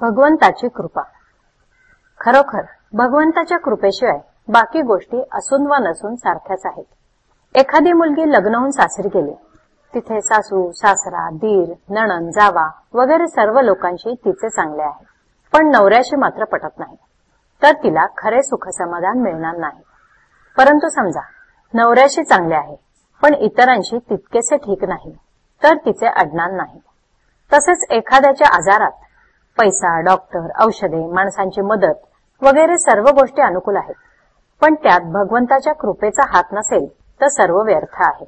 भगवंताची कृपा. खरोखर भगवंताच्या कृपेशिवाय बाकी गोष्टी असून वा नसून सारख्याच आहेत. एखादी मुलगी लग्न होऊन सासरी गेली. तिथे सासू सासरा दीर नणन जावा वगैरे सर्व लोकांशी तिचे चांगले आहे. पण नवऱ्याशी मात्र पटत नाही. तर तिला खरे सुख समाधान मिळणार नाही. परंतु समजा नवऱ्याशी चांगले आहे पण इतरांशी तितकेसे ठीक नाही तर तिचे अडणार नाही. तसेच एखाद्याच्या आजारात पैसा डॉक्टर औषधे माणसांची मदत वगैरे सर्व गोष्टी अनुकूल आहेत. पण त्यात भगवंताच्या कृपेचा हात नसेल तर सर्व व्यर्थ आहे.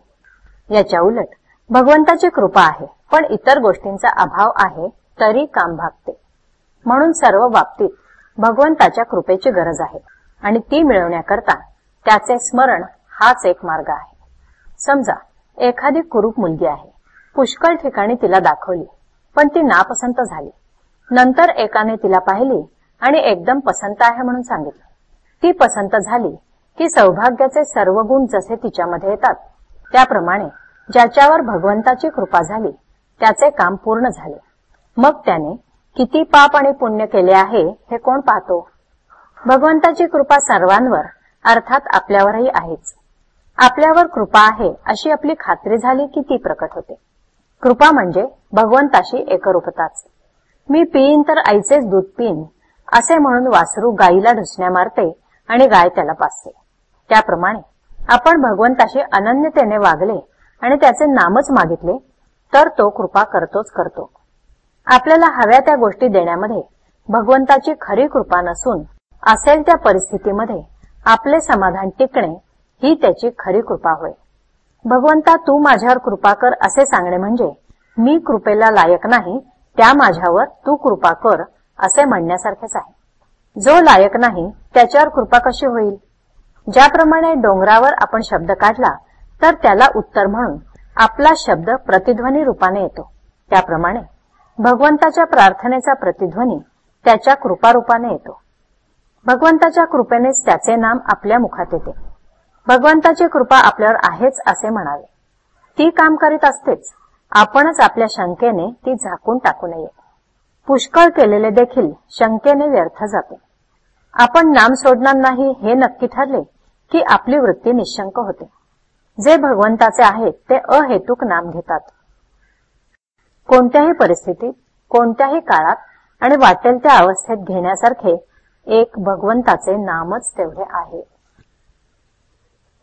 याच्या उलट भगवंताची कृपा आहे पण इतर गोष्टींचा अभाव आहे तरी काम भागते. म्हणून सर्व बाबतीत भगवंताच्या कृपेची गरज आहे आणि ती मिळवण्याकरता त्याचे स्मरण हाच एक मार्ग आहे. समजा एखादी कुरूप मुलगी आहे. पुष्कळ ठिकाणी तिला दाखवली पण ती नापसंत झाली. नंतर एकाने तिला पाहिली आणि एकदम पसंत आहे म्हणून सांगितलं. ती पसंत झाली की सौभाग्याचे सर्व गुण जसे तिच्यामध्ये येतात त्याप्रमाणे ज्याच्यावर भगवंताची कृपा झाली त्याचे काम पूर्ण झाले. मग त्याने किती पाप आणि पुण्य केले आहे हे कोण पाहतो? भगवंताची कृपा सर्वांवर अर्थात आपल्यावरही आहेच. आपल्यावर कृपा आहे अशी आपली खात्री झाली की ती प्रकट होते. कृपा म्हणजे भगवंताशी एकरूपताच. मी पिईन तर आईचेच दूध पिईन असे म्हणून वासरू गायीला ढुसण्या मारते आणि गाय त्याला पासते. त्याप्रमाणे आपण भगवंताशी अनन्यतेने वागले आणि त्याचे नामच मागितले तर तो कृपा करतोच करतो. आपल्याला हव्या त्या गोष्टी देण्यामध्ये भगवंताची खरी कृपा नसून असेल त्या परिस्थितीमध्ये आपले समाधान टिकणे ही त्याची खरी कृपा होय. भगवंता तू माझ्यावर कृपा कर असे सांगणे म्हणजे मी कृपेला लायक नाही त्या माझ्यावर तू कृपा कर असे म्हणण्यासारखेच आहे. जो लायक नाही त्याच्यावर कृपा कशी होईल? ज्याप्रमाणे डोंगरावर आपण शब्द काढला तर त्याला उत्तर म्हणून आपला शब्द प्रतिध्वनी रूपाने येतो. त्याप्रमाणे भगवंताच्या प्रार्थनेचा प्रतिध्वनी त्याच्या कृपारूपाने येतो. भगवंताच्या कृपेनेच त्याचे नाम आपल्या मुखात येते. भगवंताची कृपा आपल्यावर आहेच असे म्हणावे. ती काम करीत असतेच. आपणच आपल्या शंकेने ती झाकून टाकू नये. पुष्कळ केलेले देखील शंकेने व्यर्थ जाते. आपण नाम सोडणार नाही हे नक्की ठरले की आपली वृत्ती निशंक होते. जे भगवंताचे आहेत ते अहेतुक नाम घेतात. कोणत्याही परिस्थितीत कोणत्याही काळात आणि वाटेल त्या अवस्थेत घेण्यासारखे एक भगवंताचे नामच तेवढे आहे.